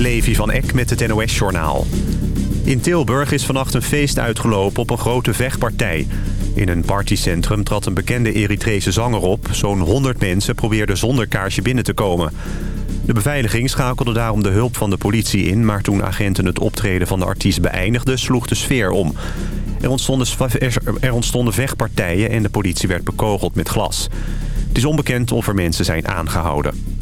Levi van Eck met het NOS-journaal. In Tilburg is vannacht een feest uitgelopen op een grote vechtpartij. In een partycentrum trad een bekende Eritrese zanger op. Zo'n 100 mensen probeerden zonder kaarsje binnen te komen. De beveiliging schakelde daarom de hulp van de politie in... maar toen agenten het optreden van de artiest beëindigden, sloeg de sfeer om. Er ontstonden, er ontstonden vechtpartijen en de politie werd bekogeld met glas. Het is onbekend of er mensen zijn aangehouden.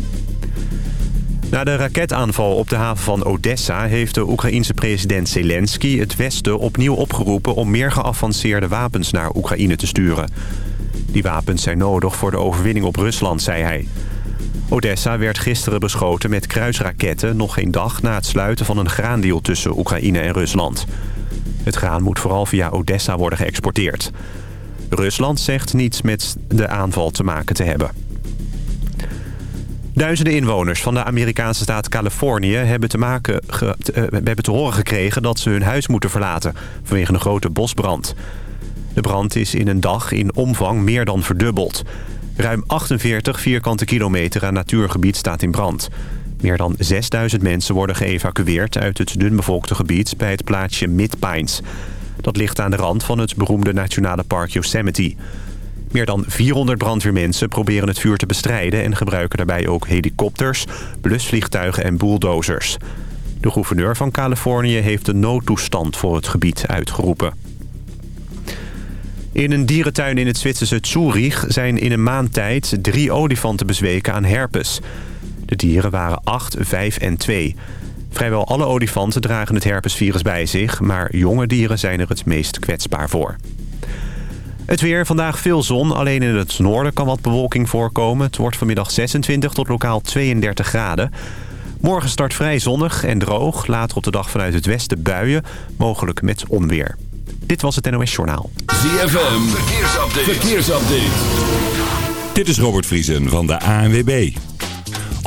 Na de raketaanval op de haven van Odessa heeft de Oekraïense president Zelensky het Westen opnieuw opgeroepen om meer geavanceerde wapens naar Oekraïne te sturen. Die wapens zijn nodig voor de overwinning op Rusland, zei hij. Odessa werd gisteren beschoten met kruisraketten nog geen dag na het sluiten van een graandeal tussen Oekraïne en Rusland. Het graan moet vooral via Odessa worden geëxporteerd. Rusland zegt niets met de aanval te maken te hebben. Duizenden inwoners van de Amerikaanse staat Californië hebben te, maken ge, uh, hebben te horen gekregen dat ze hun huis moeten verlaten vanwege een grote bosbrand. De brand is in een dag in omvang meer dan verdubbeld. Ruim 48 vierkante kilometer aan natuurgebied staat in brand. Meer dan 6000 mensen worden geëvacueerd uit het dunbevolkte gebied bij het plaatsje Mid-Pines. Dat ligt aan de rand van het beroemde nationale park Yosemite. Meer dan 400 brandweermensen proberen het vuur te bestrijden... en gebruiken daarbij ook helikopters, blusvliegtuigen en bulldozers. De gouverneur van Californië heeft de noodtoestand voor het gebied uitgeroepen. In een dierentuin in het Zwitserse Zurich zijn in een maand tijd drie olifanten bezweken aan herpes. De dieren waren 8, 5 en 2. Vrijwel alle olifanten dragen het herpesvirus bij zich... maar jonge dieren zijn er het meest kwetsbaar voor. Het weer, vandaag veel zon. Alleen in het noorden kan wat bewolking voorkomen. Het wordt vanmiddag 26 tot lokaal 32 graden. Morgen start vrij zonnig en droog. Later op de dag vanuit het westen buien, mogelijk met onweer. Dit was het NOS Journaal. ZFM, verkeersupdate. verkeersupdate. Dit is Robert Vriesen van de ANWB.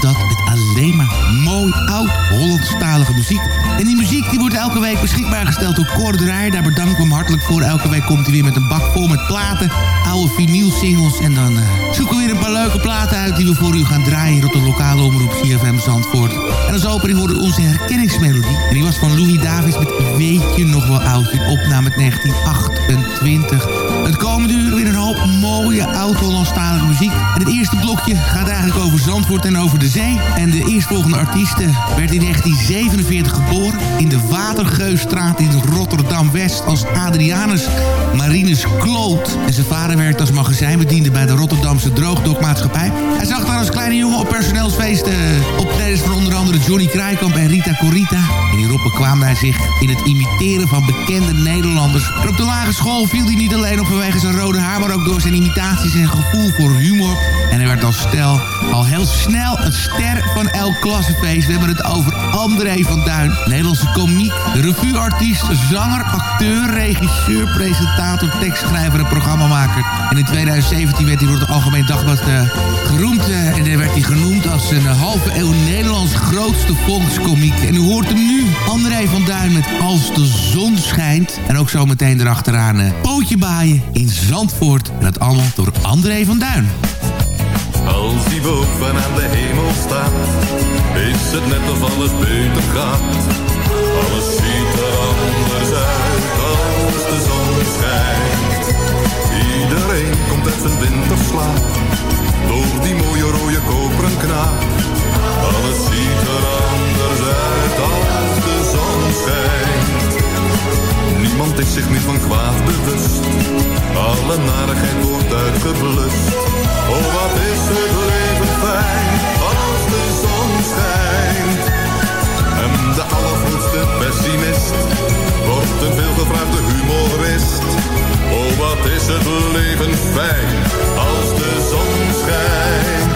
Dat met alleen maar mooi oud Hollandstalige muziek. En die muziek die wordt elke week beschikbaar gesteld door Cor Draaier. Daar bedank ik hem hartelijk voor. Elke week komt hij weer met een bak vol met platen. Oude vinyl singles. En dan eh, zoeken we weer een paar leuke platen uit die we voor u gaan draaien hier op de lokale omroep CFM Zandvoort. En als opening hoorde onze herkenningsmelodie. En die was van Louis Davis met Weet je nog wel oud? Opname uit 1928. Het komende uur weer een hoop mooie oud-Hollandstalige muziek. En het eerste blokje gaat eigenlijk over Zandvoort en over de zee. En de eerstvolgende artiest werd in 1947 geboren... in de Watergeusstraat in Rotterdam-West als Adrianus Marinus Kloot. En zijn vader werkte als magazijnbediende bij de Rotterdamse Droogdokmaatschappij. Hij zag daar als kleine jongen op personeelsfeesten optredens van onder andere Johnny Krijkamp en Rita Corita. En hierop bekwaam hij zich in het imiteren van bekende Nederlanders. En op de lagere school viel hij niet alleen op vanwege zijn rode haar... maar ook door zijn imitaties en gevoel voor humor. En hij werd als stel al heel snel een ster van elk klassenfeest. We hebben het over André van Duin. Nederlandse komiek, revueartiest, zanger, acteur, regisseur, presentator, tekstschrijver en programmamaker. En in 2017 werd hij door het Algemeen Dagblad uh, geroemd. Uh, en dan werd hij genoemd als een halve eeuw Nederlands grootste volkskomiek. En u hoort hem nu, André van Duin met Als de zon schijnt. En ook zo meteen erachteraan uh, Pootje baaien in Zandvoort. En dat allemaal door André van Duin. Als die boven aan de hemel staat, is het net of alles beter gaat. Alles ziet er anders uit als de zon schijnt. Iedereen komt uit zijn winterslaap, door die mooie rode koperen knaap. Alles ziet er anders uit niemand is zich niet van kwaad bewust. Alle narigheid wordt uitgeblust. Oh, wat is het leven fijn als de zon schijnt. En de allergrootste pessimist wordt een veelgevraagde humorist. Oh, wat is het leven fijn als de zon schijnt.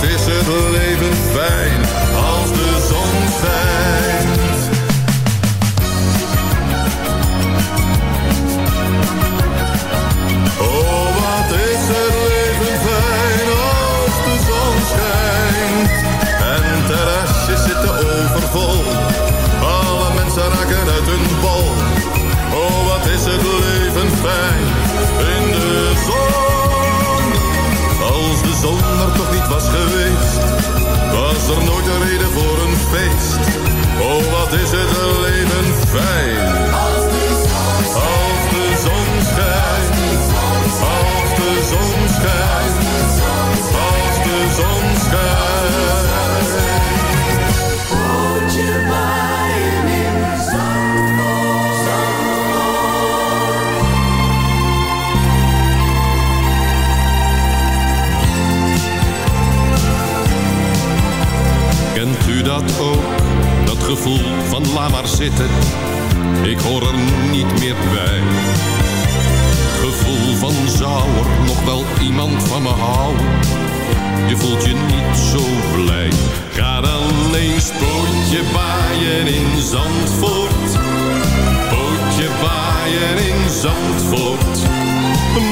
Wat is het leven fijn als de zon schijnt. Gevoel van laat maar zitten. Ik hoor er niet meer bij. Gevoel van zou er nog wel iemand van me houden. Je voelt je niet zo blij. Ga dan eens pootje baaien in Zandvoort. Pootje baaien in Zandvoort.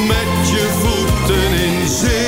Met je voeten in zee.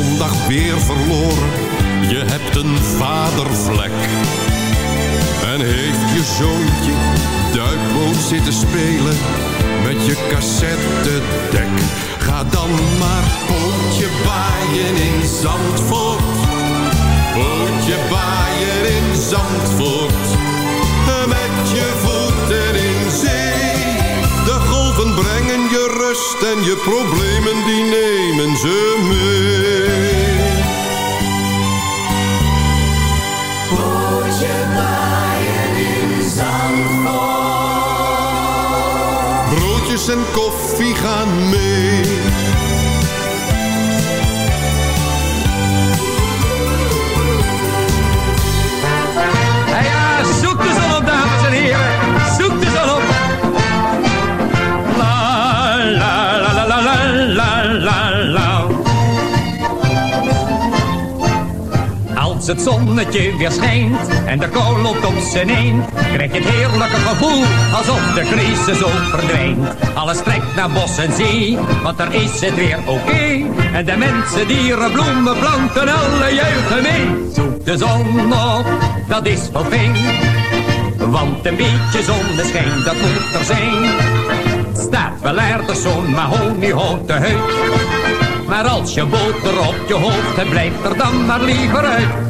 Zondag weer verloren. Je hebt een vadervlek. En heeft je zoontje duikboot zitten spelen met je cassettedek. Ga dan maar pootje baaien in Zandvoort. Pootje baaien in Zandvoort. Met je voeten rust en je problemen die nemen ze mee. Pootje baaien in Zandvoort. Broodjes en koffie gaan mee. Het zonnetje weer schijnt en de kou loopt op zijn een, krijg je het heerlijke gevoel alsof de crisis ook verdwijnt. Alles trekt naar bos en zee, want daar is het weer oké. En de mensen, dieren, bloemen, planten, alle juichen mee. Zoek de zon op, dat is wel fijn. Want een beetje zonneschijn, dat moet er zijn. Staat wel ergens zo'n mahoniehouten huid. Maar als je boter op je hoofd hebt, blijf er dan maar liever uit.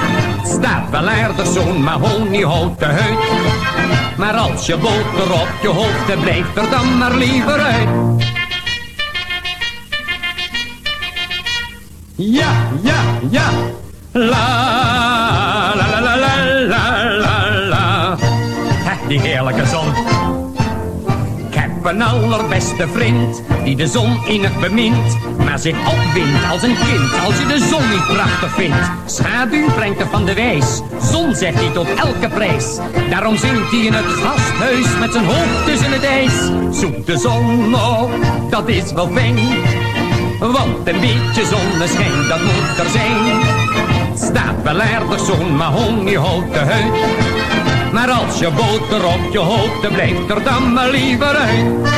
Staat wel aardig zo'n mahoniehouten huid. Maar als je boter op je hoofd blijft er dan maar liever uit. Ja, ja, ja. La, la, la, la, la, la, la, Die heerlijke een allerbeste vriend, die de zon innig bemint. Maar zich opwindt als een kind, als je de zon niet prachtig vindt. Schaduw brengt er van de wijs, zon zegt hij tot elke prijs. Daarom zingt hij in het gasthuis met zijn hoofd tussen het ijs. Zoek de zon op, dat is wel fijn. Want een beetje zonneschijn, dat moet er zijn. Staat wel aardig zo'n mahoniehouten huid. Maar als je boter op je hoofd, blijft er dan maar liever uit.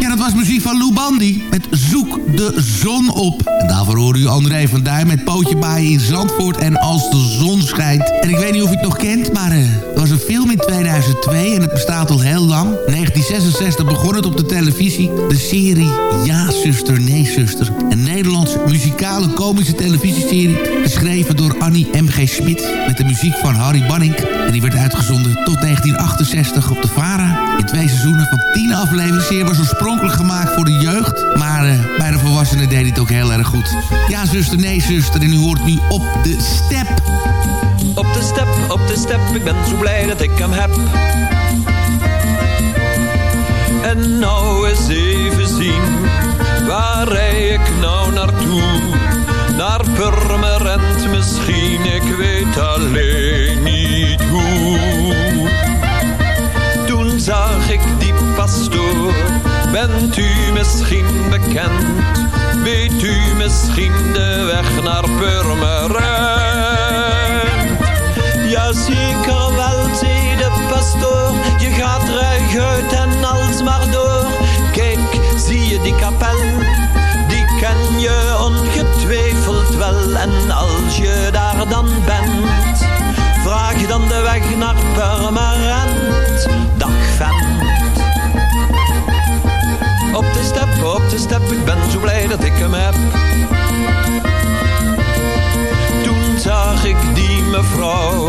Ja, dat was muziek van Lou Bandy met Zoek de Zon op. En daarvoor hoorde u André van Duin met Pootje Baaien in Zandvoort en Als de Zon Schijnt. 1966 begon het op de televisie. De serie Ja, zuster, nee, zuster. Een Nederlandse muzikale komische televisieserie. Geschreven door Annie M.G. Smit. Met de muziek van Harry Banning. En die werd uitgezonden tot 1968 op de VARA. In twee seizoenen van 10 afleveringen. Zeer was oorspronkelijk gemaakt voor de jeugd. Maar eh, bij de volwassenen deed het ook heel erg goed. Ja, zuster, nee, zuster. En u hoort nu op de step. Op de step, op de step, ik ben zo blij dat ik hem heb. En nou eens even zien, waar rij ik nou naartoe? Naar Purmerend misschien, ik weet alleen niet hoe. Toen zag ik die pastoor, bent u misschien bekend? Weet u misschien de weg naar Purmerend? Ja, zeker wel, zei de pastoor. Je gaat ruig en maar door. Kijk, zie je die kapel? Die ken je ongetwijfeld wel. En als je daar dan bent, vraag dan de weg naar Purmerend. Dag vent. Op de step, op de step, ik ben zo blij dat ik hem heb. Toen zag ik die mevrouw,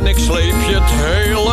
En ik sleep je het hele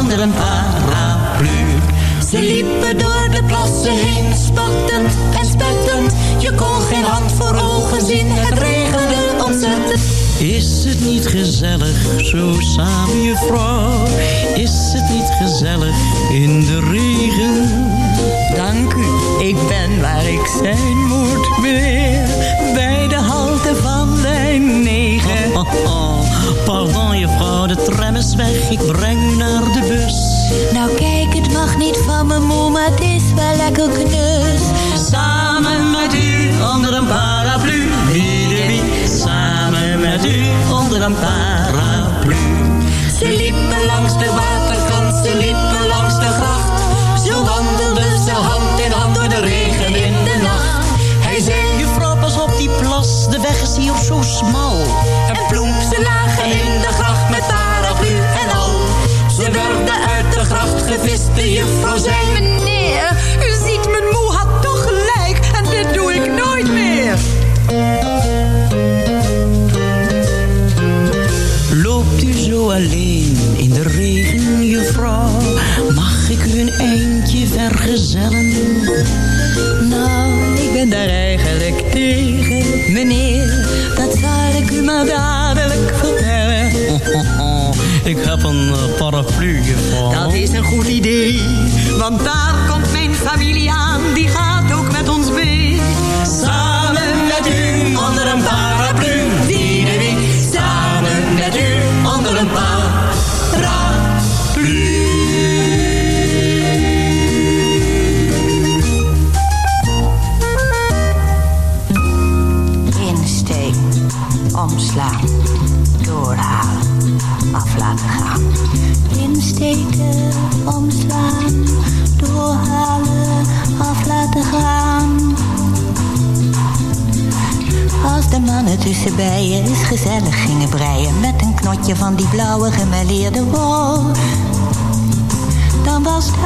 onder een paraplu. Ze liepen door de plassen heen, spattend en spettend. Je kon geen hand voor ogen zien, het regende ontzettend. Is het niet gezellig, zo samen je vrouw? Is het niet gezellig in de regen? Dank u, ik ben waar ik zijn moet, meneer. Bij de halte van lijn 9. Oh, oh, oh. Pardon, juffrouw, de tram is weg. Ik breng u naar de bus. Nou kijk, het mag niet van me moe, maar het is wel lekker knus. Samen met u onder een paraplu. Wie de wie, samen met u onder een paraplu. Ze liepen langs de waterkant, ze liepen langs de gracht. Zo wandelden ze hand in hand door de regen in de nacht. Hij zei, Juffrouw, pas op die plas, de weg is hier zo smal. De de juffrouw zei... Meneer, u ziet mijn moe had toch gelijk en dit doe ik nooit meer. Loopt u zo alleen in de regen, juffrouw? Mag ik u een eindje vergezellen? Nou, ik ben daar eigenlijk tegen, meneer. Dat zal ik u maar dadelijk vertellen. Ik heb een eh, paraplu, juffrouw. Dat is een goed idee, want daar komt mijn familie aan. Die gaat ook met ons mee. Samen met u onder een paraplu, wie de wie. Samen met u onder een paraplu. Insteken, omslaan, af laten gaan. Insteken, omslaan, doorhalen, af laten gaan. Als de mannen tussen bijen eens gezellig gingen breien met een knotje van die blauwe gemêleerde wol. Dan was het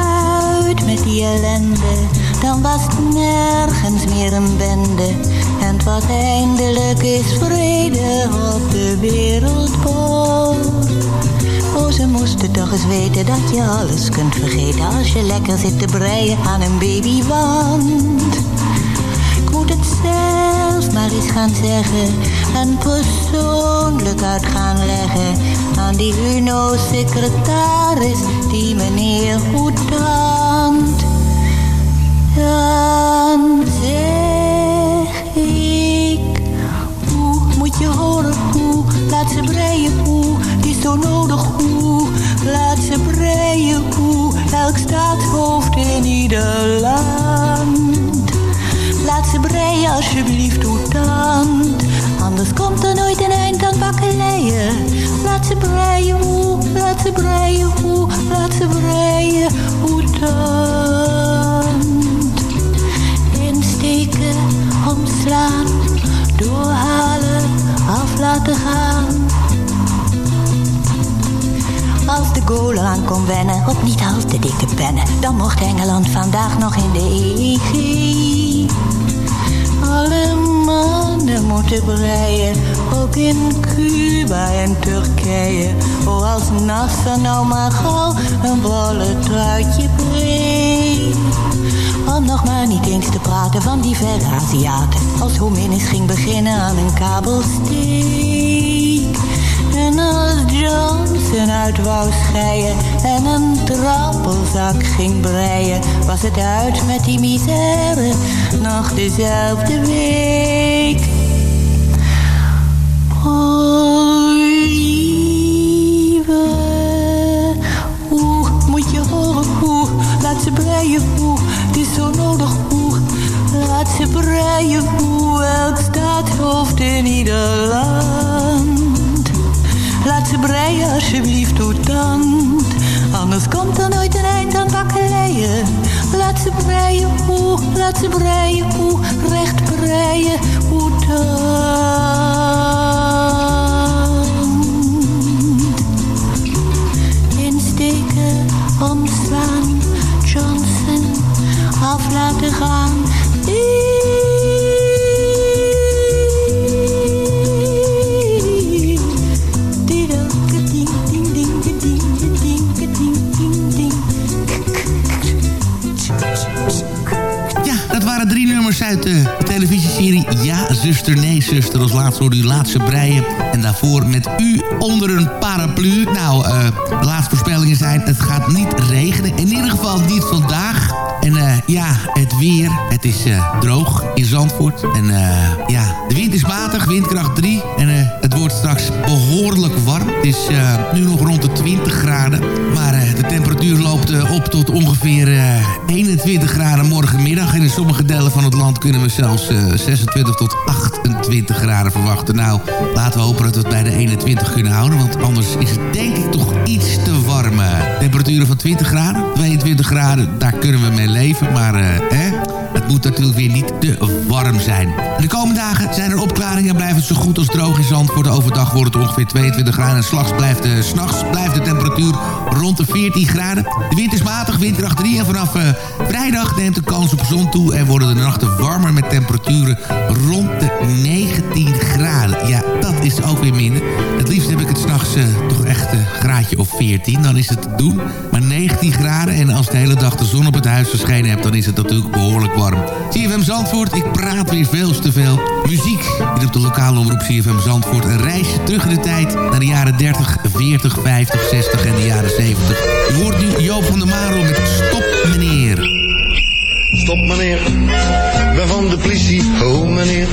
uit met die ellende, dan was het nergens meer een bende. En het was eindelijk eens vrede op de wereldbol. Oh, ze moesten toch eens weten dat je alles kunt vergeten als je lekker zit te breien aan een babywand. Ik moet het zelf maar eens gaan zeggen en persoonlijk uit gaan leggen aan die UNO-secretaris, die meneer Hoetant. Dan zeg ik, hoe moet je horen? Hoe, laat ze breien. Hoe, is zo nodig? Hoe, laat ze breien. Hoe, elk staatshoofd in ieder land. Laat ze breien alsjeblieft, hoe dan? Anders komt er nooit een eind aan bakkeleien. Laat ze breien, hoe, laat ze breien, hoe, laat ze breien, hoe dan? Insteken, omslaan, doorhalen, af laten gaan. Als de goal aan kon wennen, op niet al te dikke pennen, dan mocht Engeland vandaag nog in de EG. Alle mannen moeten breien, ook in Cuba en Turkije. Oh, als Nasser nou maar gauw een bolle truitje. Om nog maar niet eens te praten van die verre Aziaten. Als Hominis ging beginnen aan een kabelsteek. En als Johnson uit wou scheien en een trappelzak ging breien, was het uit met die misère nog dezelfde week. Oh, lieve, hoe moet je horen hoe, laat ze breien hoe, zo nodig hoe, laat ze breien hoe, elk staatshoofd in ieder land. Laat ze breien alsjeblieft hoe tand. Anders komt er nooit een eind aan bakkeleien. Laat ze breien hoe, laat ze breien hoe, recht breien hoe tand. Ja, dat waren drie nummers uit de televisieserie Ja, zuster, nee, zuster. Als laatste hoorde u Laatste Breien. En daarvoor met U onder een paraplu. Nou, eh, de laatste voorspellingen zijn... het gaat niet regenen. In ieder geval niet vandaag. En uh, ja, het weer. Het is uh, droog in Zandvoort. En uh, ja, de wind is matig, windkracht 3. En het wordt straks behoorlijk warm. Het is nu nog rond de 20 graden. Maar de temperatuur loopt op tot ongeveer 21 graden morgenmiddag. En in sommige delen van het land kunnen we zelfs 26 tot 28 graden verwachten. Nou, laten we hopen dat we het bij de 21 kunnen houden. Want anders is het denk ik toch iets te warm. Temperaturen van 20 graden, 22 graden, daar kunnen we mee leven. Maar hè, moet natuurlijk weer niet te warm zijn. de komende dagen zijn er opklaringen en blijft het zo goed als droog in Zandvoort. Overdag wordt het ongeveer 22 graden en blijft, de, s'nachts blijft de temperatuur rond de 14 graden. De wind is matig, windkracht 3 en vanaf uh, vrijdag neemt de kans op zon toe... en worden de nachten warmer met temperaturen rond de 19 graden. Ja, dat is ook weer minder. Het liefst heb ik het s'nachts uh, toch echt een graadje of 14, dan is het te doen. Maar 19 graden en als de hele dag de zon op het huis verschenen hebt... dan is het natuurlijk behoorlijk warm. CFM Zandvoort, ik praat weer veel te veel. Muziek hier op de lokale omroep CFM Zandvoort. Een reisje terug in de tijd naar de jaren 30, 40, 50, 60 en de jaren 70. U hoort nu Joop van der Maro met Stop Meneer. Stop meneer, ben van de politie, oh meneer.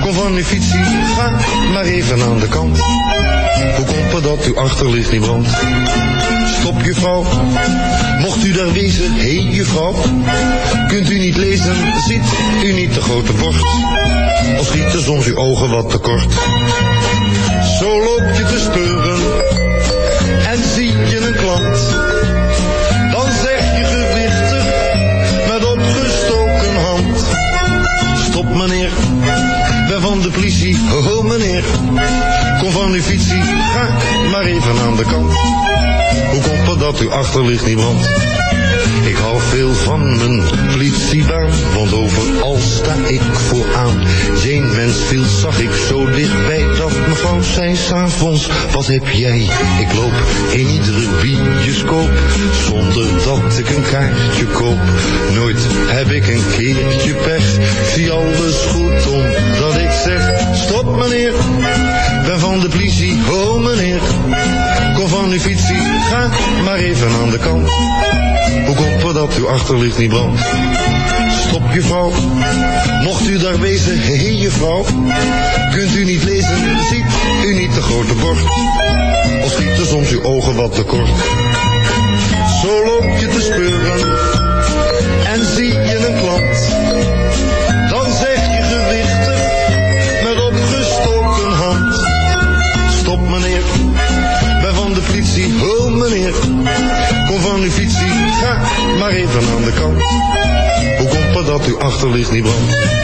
Kom van uw fietsie, ga maar even aan de kant. Hoe komt het dat uw achterlicht niet brandt? Stop juffrouw, mocht u daar wezen, hé hey, juffrouw. Kunt u niet lezen, ziet u niet de grote bord? Of schieten soms uw ogen wat te kort? Zo loop je te speuren en zie je een klant Van de politie, oh meneer. Kom van uw fietsie, ga maar even aan de kant. Hoe komt het dat uw achterlicht niet brandt? Ik hou veel van mijn politiebaan, want overal sta ik vooraan. Geen mens viel zag ik zo dichtbij dat mevrouw zei s'avonds, wat heb jij? Ik loop in iedere bioscoop, dat ik een kaartje koop. Nooit heb ik een keertje pech, zie alles goed omdat ik zeg, stop meneer, ben van de politie, oh meneer. Kom van uw fietsie, ga maar even aan de kant. Hoe komt het dat uw achterlicht niet brandt? Stop juffrouw, mocht u daar wezen, hé hey, juffrouw. Kunt u niet lezen, ziet u niet de grote bord? Of schieten soms uw ogen wat te kort? Zo loop je te speuren en zie je een klant. Dan zeg je gewichtig met opgestoken hand. Stop meneer, ben van de politie, oh meneer. Kom van uw fietsie Ga maar even aan de kant. Hoe komt het dat uw achterlicht niet brandt?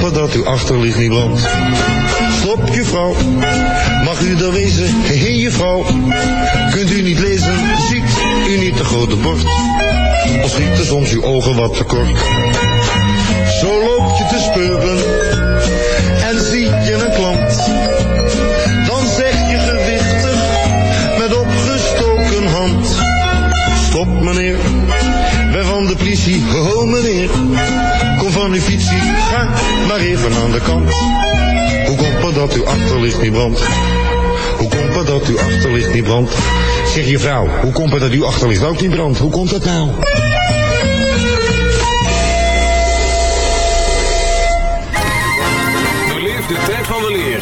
dat uw achterlicht niet brandt? Stop juffrouw, mag u daar wezen? Hé hey, juffrouw, kunt u niet lezen? Ziet u niet de grote bord? Of schieten soms uw ogen wat te kort? Zo loop je te speuren en zie je een klant. Dan zeg je gewichtig met opgestoken hand. Stop meneer, ben van de politie, oh meneer. Van uw fietsie, ga maar even aan de kant. Hoe komt het dat uw achterlicht niet brandt? Hoe komt het dat uw achterlicht niet brandt? Zeg je vrouw, hoe komt het dat uw achterlicht ook niet brandt? Hoe komt dat nou? Beleef de tijd van de leer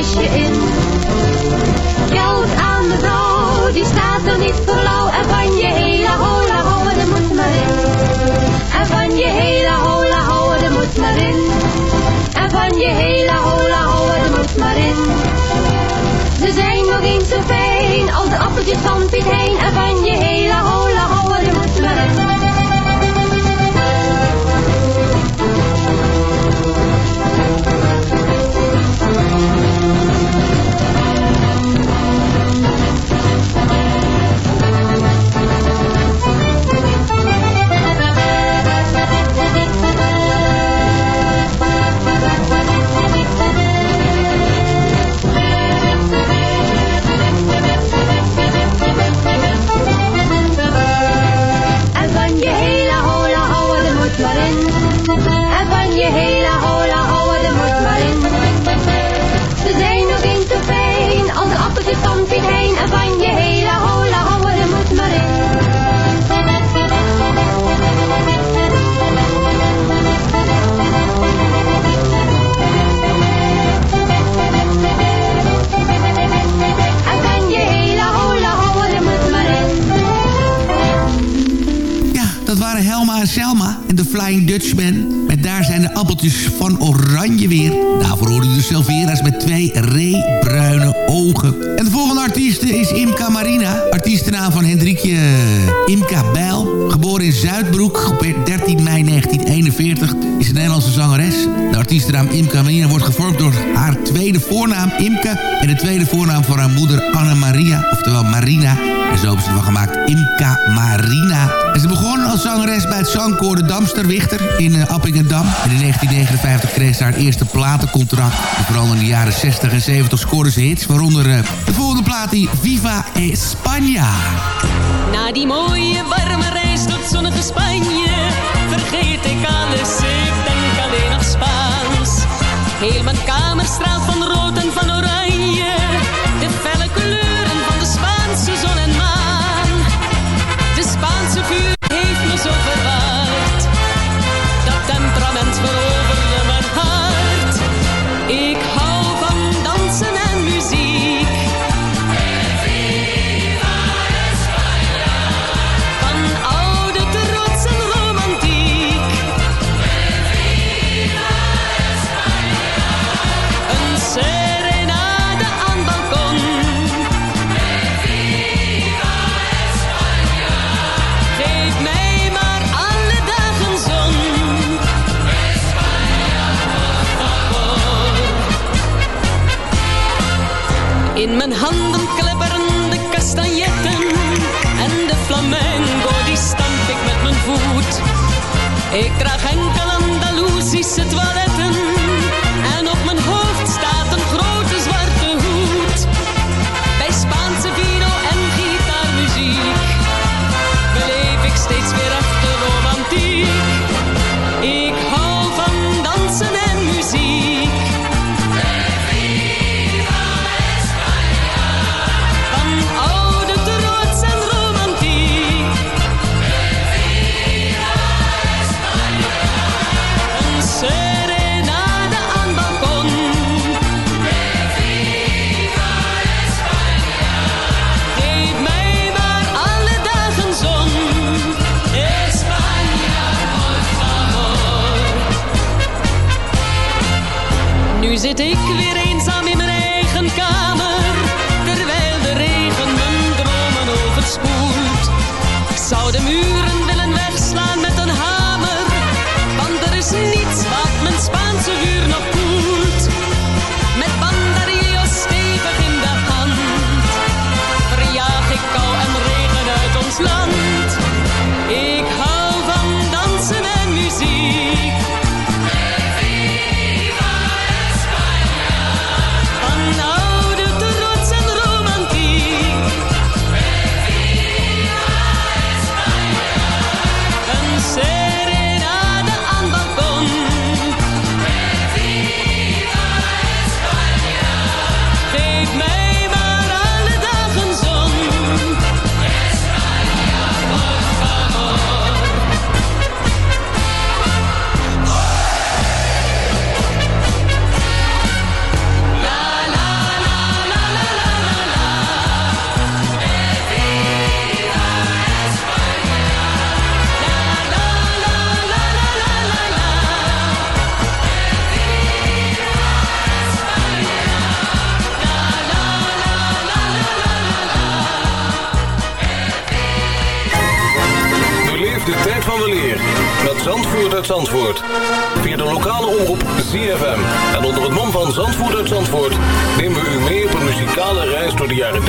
Kistje in. Geld aan de vrouw, die staat er niet voor lauw. En van je hele hola houden, er moet maar in. En van je hele hola houden, er moet maar in. En van je hele hola houden, er moet maar in. Ze zijn nog eens zo fijn als de appeltjes van Piet Hein. En van je hele hola Dutchman. Met daar zijn de appeltjes van oranje weer. Daarvoor hoorde u de Silvera's met twee reebruine ogen. En de volgende artiest is Imka Marina. Artiestennaam van Hendrikje Imka Bijl. Geboren in Zuidbroek op 13 mei 1941. Is een Nederlandse zangeres. De artiestennaam Imka Marina wordt gevormd door haar tweede voornaam Imke. En de tweede voornaam van haar moeder Anna Maria. Oftewel Marina. En zo hebben ze ervan gemaakt Imka Marina. En ze begon als zangeres bij het zangkoor de Damsterwichter in uh, Appingedam. En in 1959 kreeg ze haar eerste platencontract. En vooral in de jaren 60 en 70 scoorde ze hits. Waaronder uh, de volgende plaat die Viva España. Na die mooie warme reis tot zonnige Spanje vergeet ik alles, ik denk alleen nog Spaans. Heel mijn kamer straalt van rood en van oranje, It's for Mijn handen klepperen de kastanjetten en de flamenco die stamp ik met mijn voet. Ik draag enkel Andalusische toiletten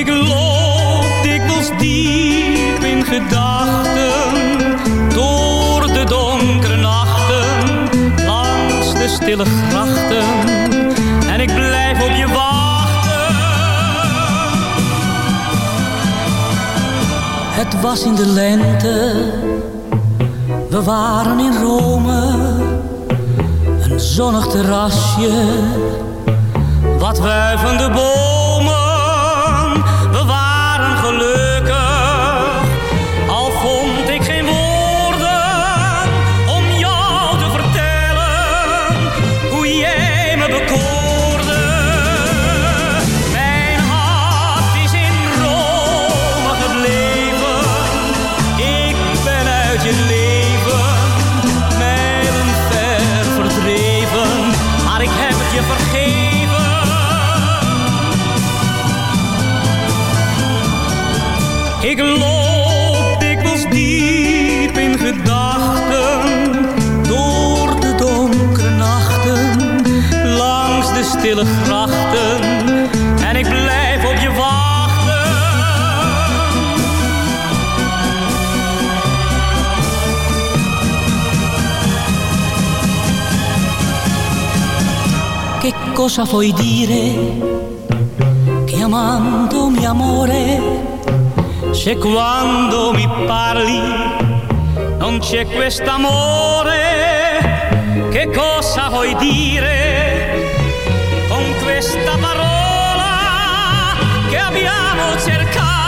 Ik loop dikwijls diep in gedachten door de donkere nachten langs de stille grachten. En ik blijf op je wachten. Het was in de lente, we waren in Rome, een zonnig terrasje, wat wuivende bomen, cosa vuoi dire chiamandomi amore? Se quando mi parli non c'è quest'amore, che cosa vuoi dire con questa parola che abbiamo cercato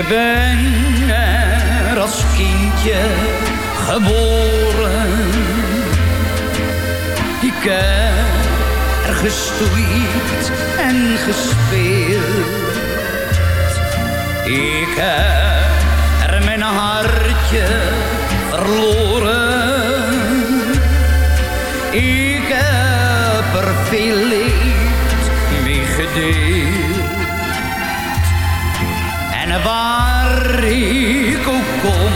Ik ben er als kindje geboren. Ik heb er gestoeid en gespeeld. Ik heb er mijn hartje verloren. Ik heb er veel leed gedeeld. En waar ook kom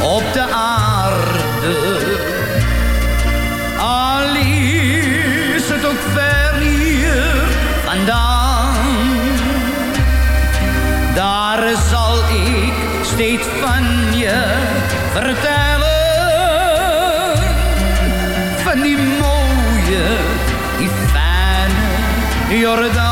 op de aarde. Al is het ook ver hier vandaan, daar zal ik steeds van je vertellen. Van die mooie, die fijne Jordaan.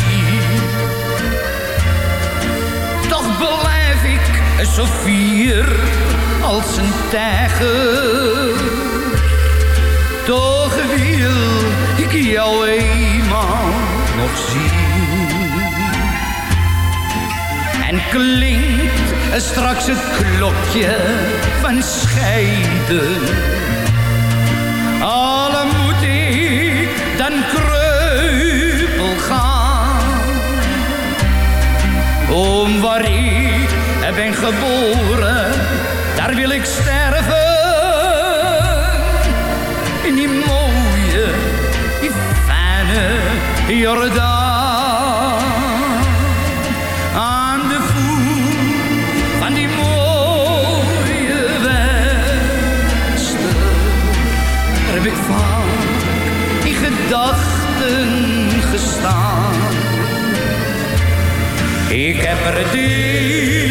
zo fier als een tijger. Toch wil ik jou eenmaal nog zien. En klinkt straks het klokje van scheiden. Alle moet ik dan kreupel gaan. Om waar ben geboren, daar wil ik sterven. In die mooie, die fijne Jordaan. Aan de voet van die mooie westen. Daar heb ik vaak in gedachten gestaan. Ik heb er dikwijls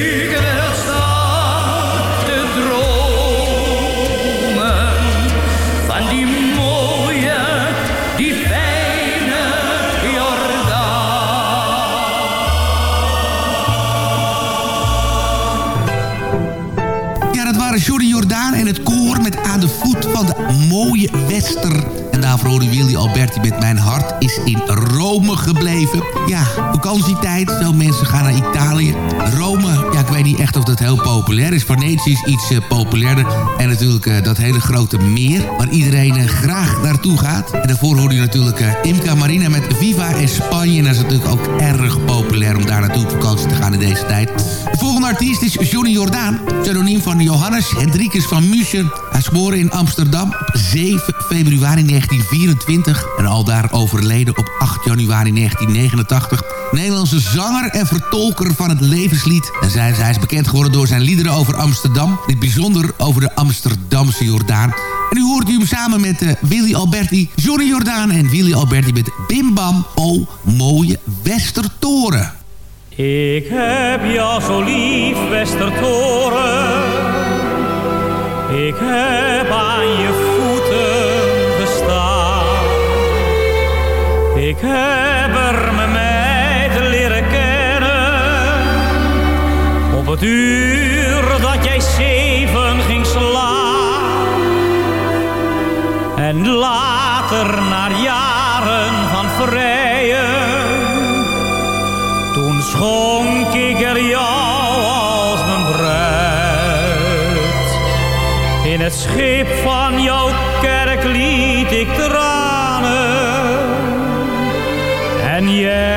aan de voet van de mooie Wester. En daarvoor hoorde Willy Alberti met Mijn hart is in Rome gebleven. Ja, vakantietijd. Veel mensen gaan naar Italië. Rome, ja, ik weet niet echt of dat heel populair is. Venetië is iets eh, populairder. En natuurlijk eh, dat hele grote meer waar iedereen eh, graag naartoe gaat. En daarvoor hoorde je natuurlijk Imca Marina met Viva in Spanje. En dat is natuurlijk ook erg populair om daar naartoe op vakantie te gaan in deze tijd. De volgende artiest is Johnny Jordaan. Pseudoniem van Johannes Hendrikus van Musen. Hij is geboren in Amsterdam op 7 februari 1924. En al daar overleden op 8 januari 1989. Nederlandse zanger en vertolker van het levenslied. En zij, is bekend geworden door zijn liederen over Amsterdam. Het bijzonder over de Amsterdamse Jordaan. En nu hoort u hem samen met uh, Willy Alberti, Johnny Jordaan en Willy Alberti met Bim Bam, O mooie Westertoren. Ik heb jou zo lief, Westertoren. Ik heb aan je voeten gestaan. Ik heb er mijn meid leren kennen. Op het uur schip van jouw kerk liet ik tranen. En jij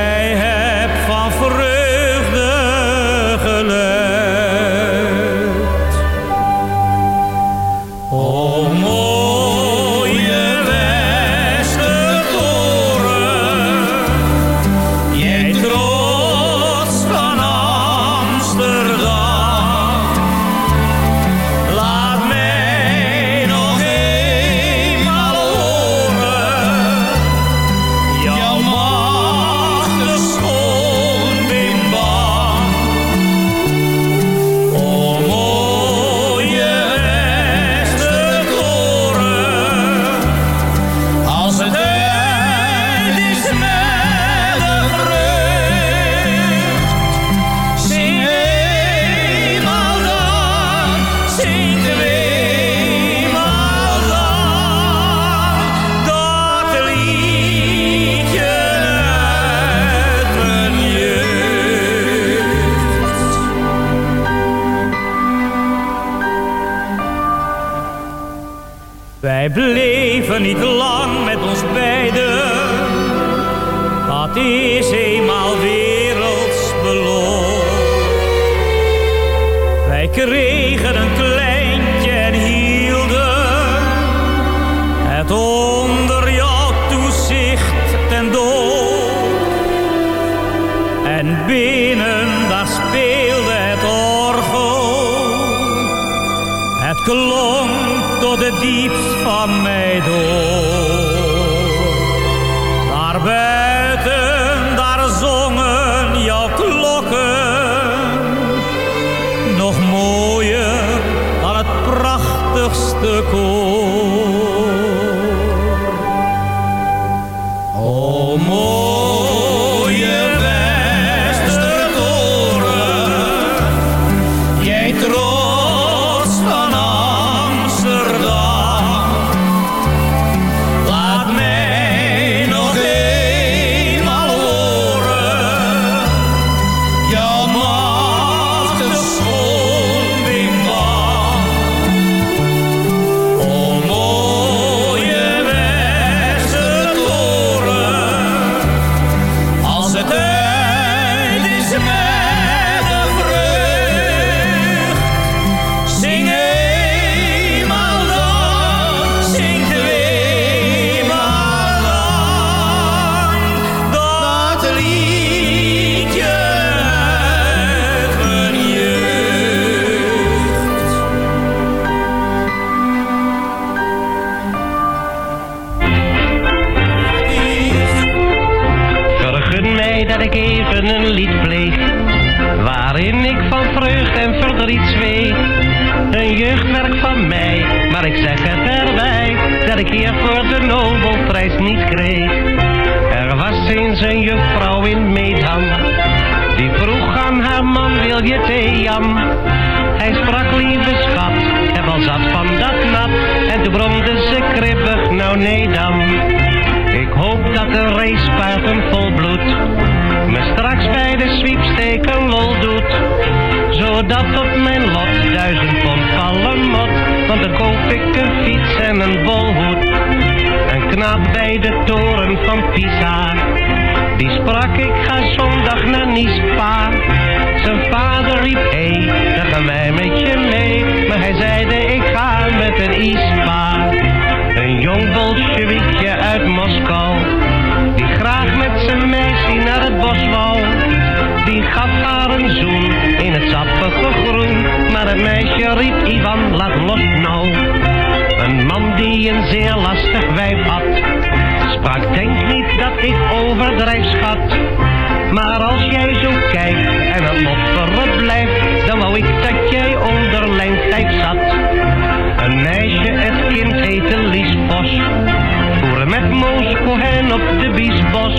Cohen op de Biesbos.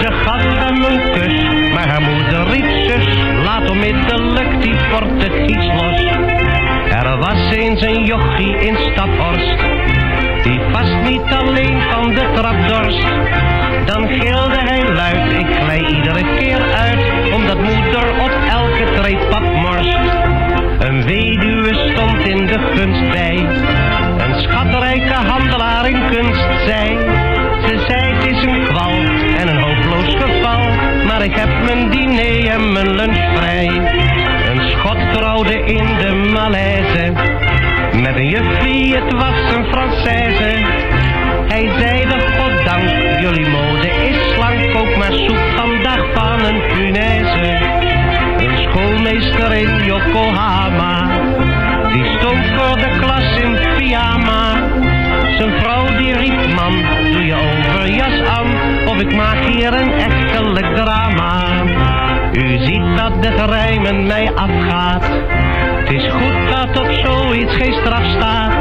Ze gaf hem een kus, maar haar moeder riep zus. Laat onmiddellijk die Portugies los. Er was eens een jochie in Staphorst. Die vast niet alleen van de trap dorst. Dan gilde hij luid, ik glij iedere keer uit. Omdat moeder op elke treepap morst. Een weduwe stond in de gunst bij. Een schatrijke handelaar in kunst zei. Ik heb mijn diner en mijn lunch vrij. Een schot trouwde in de Malaise. Met een juffie, het was een Française. Hij zeide, goddank, jullie mode is slank. Kook maar soep vandaag van een punaise. Een schoolmeester in Yokohama. Die stond voor de klas in pyjama. Zijn vrouw die riep, man, doe je overjas aan. Of ik maak hier een echtelijk drama. U ziet dat het rijmen mij afgaat. Het is goed dat op zoiets geen straf staat.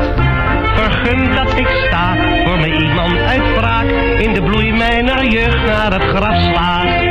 Vergun dat ik sta voor me iemand uitvraag. In de bloei mijner jeugd naar het graf slaat.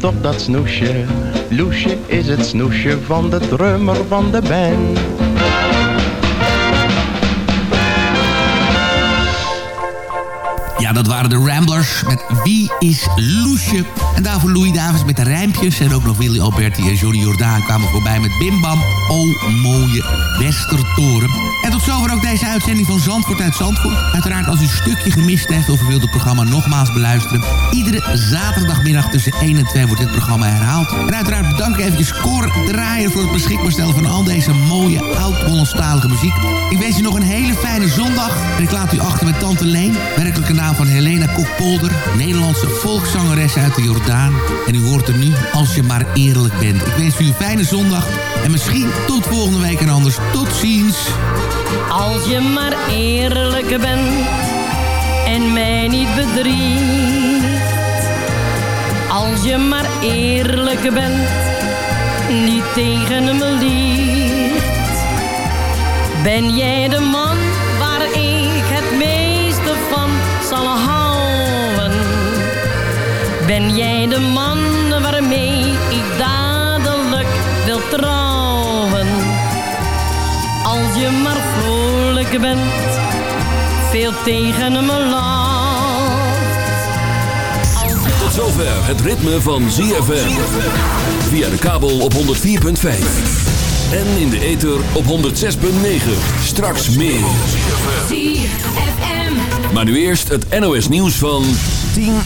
Toch dat snoesje? Loesje is het snoesje van de drummer van de band. Ja, dat waren de Ramblers met Wie is Loesje? En daarvoor Louis Davis met de rijmpjes. En ook nog Willy Alberti en Johnny Jordaan kwamen voorbij met Bim Bam. O mooie Westertoren. En tot zover ook deze uitzending van Zandvoort uit Zandvoort. Uiteraard als u een stukje gemist heeft of u wilt het programma nogmaals beluisteren. Iedere zaterdagmiddag tussen 1 en 2 wordt dit programma herhaald. En uiteraard bedank ik eventjes Cor Draaier voor het beschikbaar stellen van al deze mooie oud-Hollandstalige muziek. Ik wens u nog een hele fijne zondag. En ik laat u achter met Tante Leen. Werkelijke naam van Helena Kokpolder. Nederlandse volkszangeres uit de Jordaan. En u hoort er nu als je maar eerlijk bent. Ik wens u een fijne zondag. En misschien tot volgende week en anders. Tot ziens. Als je maar eerlijk bent en mij niet bedriegt. Als je maar eerlijk bent, niet tegen me liegt. Ben jij de man de man waarmee ik dadelijk wil trouwen? Als je maar vrolijk bent, veel tegen me lacht. Tot zover het ritme van ZFM. Via de kabel op 104.5. En in de ether op 106.9. Straks meer. ZFM. Maar nu eerst het NOS nieuws van 10 uur.